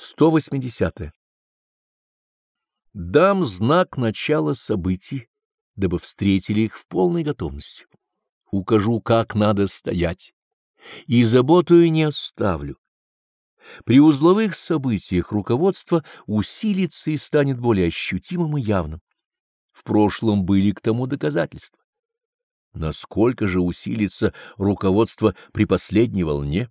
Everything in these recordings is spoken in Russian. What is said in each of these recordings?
180. Дам знак начала событий, дабы встретили их в полной готовности. Укажу, как надо стоять, и заботую не оставлю. При узловых событиях руководство усилится и станет более ощутимым и явным. В прошлом были к тому доказательства. Насколько же усилится руководство при последней волне?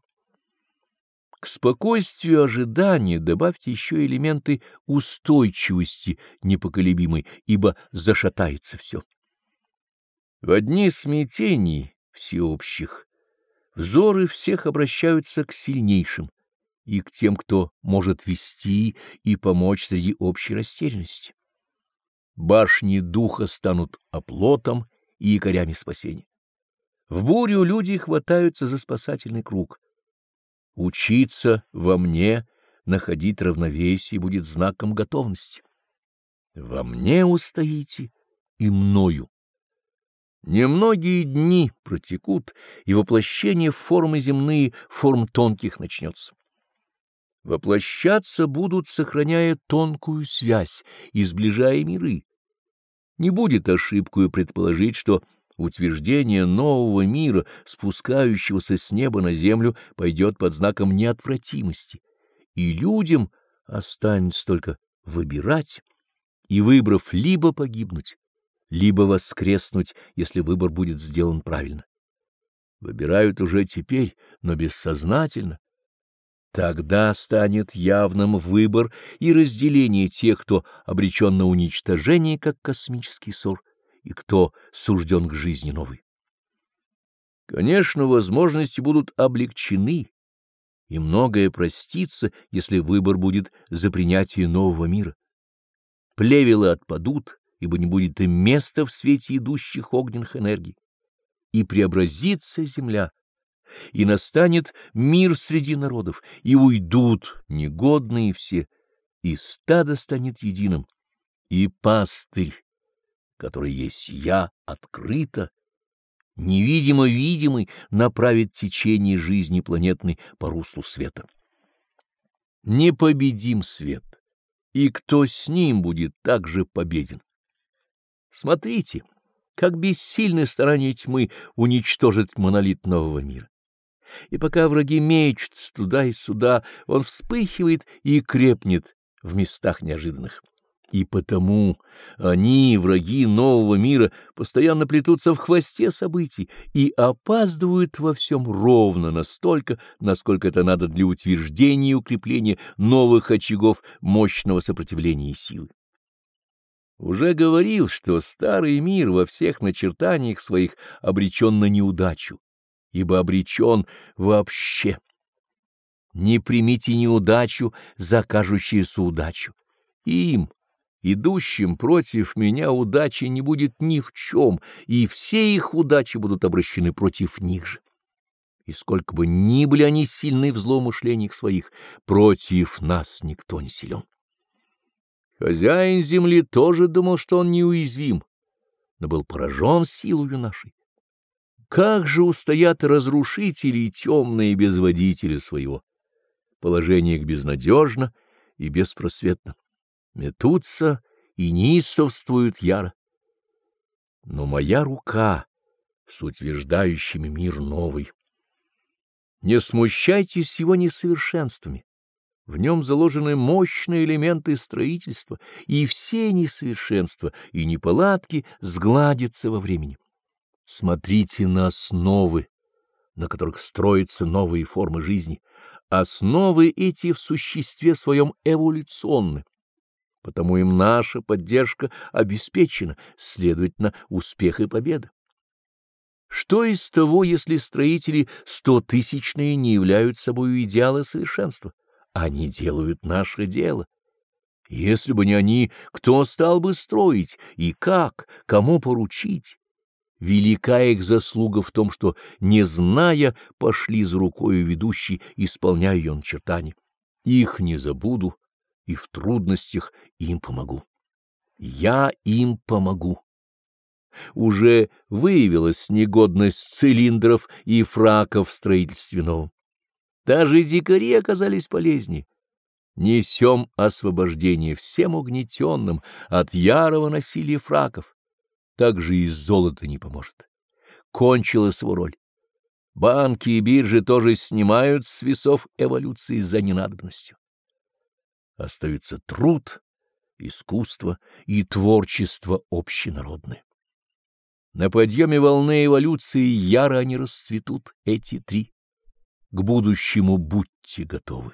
К спокойствию ожидания добавьте еще элементы устойчивости непоколебимой, ибо зашатается все. В одни смятений всеобщих взоры всех обращаются к сильнейшим и к тем, кто может вести и помочь среди общей растерянности. Башни духа станут оплотом и якорями спасения. В бурю люди хватаются за спасательный круг — Учиться во мне находить равновесие будет знаком готовности. Во мне устоите и мною. Немногие дни протекут, и воплощение формы земные форм тонких начнется. Воплощаться будут, сохраняя тонкую связь и сближая миры. Не будет ошибкою предположить, что утверждение нового мира, спускающегося с неба на землю, пойдет под знаком неотвратимости, и людям останется только выбирать, и, выбрав, либо погибнуть, либо воскреснуть, если выбор будет сделан правильно. Выбирают уже теперь, но бессознательно. Тогда станет явным выбор и разделение тех, кто обречен на уничтожение, как космический ссор, и кто сужден к жизни новой. Конечно, возможности будут облегчены, и многое простится, если выбор будет за принятие нового мира. Плевелы отпадут, ибо не будет им места в свете идущих огненных энергий, и преобразится земля, и настанет мир среди народов, и уйдут негодные все, и стадо станет единым, и пастырь который есть я, открыто, невидимо-видимый, направит течение жизни планетной по руслу света. Непобедим свет, и кто с ним будет также победен. Смотрите, как бессильны старания тьмы уничтожить монолит нового мира. И пока враги мечутся туда и сюда, он вспыхивает и крепнет в местах неожиданных. И потому они, враги нового мира, постоянно плетутся в хвосте событий и опаздывают во всем ровно настолько, насколько это надо для утверждения и укрепления новых очагов мощного сопротивления и силы. Уже говорил, что старый мир во всех начертаниях своих обречен на неудачу, ибо обречен вообще. Не примите неудачу за кажущуюся удачу. Им, Идущим против меня удачи не будет ни в чем, и все их удачи будут обращены против них же. И сколько бы ни были они сильны в злоумышлениях своих, против нас никто не силен. Хозяин земли тоже думал, что он неуязвим, но был поражен силою нашей. Как же устоят разрушители темные без водителя своего? Положение их безнадежно и беспросветно метутся и неистовствуют яро. Но моя рука с утверждающими мир новый. Не смущайтесь его несовершенствами. В нем заложены мощные элементы строительства, и все несовершенства и неполадки сгладятся во времени. Смотрите на основы, на которых строятся новые формы жизни. Основы эти в существе своем эволюционны потому им наша поддержка обеспечена, следовательно, успех и победа. Что из того, если строители стотысячные не являются собой идеалы совершенства? Они делают наше дело. Если бы не они, кто стал бы строить и как, кому поручить? Велика их заслуга в том, что, не зная, пошли за рукою ведущей, исполняя ее начертания. Их не забуду, и в трудностях им помогу. Я им помогу. Уже выявилась негодность цилиндров и фраков в строительстве новом. Даже дикари оказались полезнее. Несем освобождение всем угнетенным от ярого насилия фраков. Так же и золото не поможет. Кончилась его роль. Банки и биржи тоже снимают с весов эволюции за ненадобностью. Остаются труд, искусство и творчество общенародное. На подъеме волны эволюции яро они расцветут, эти три. К будущему будьте готовы.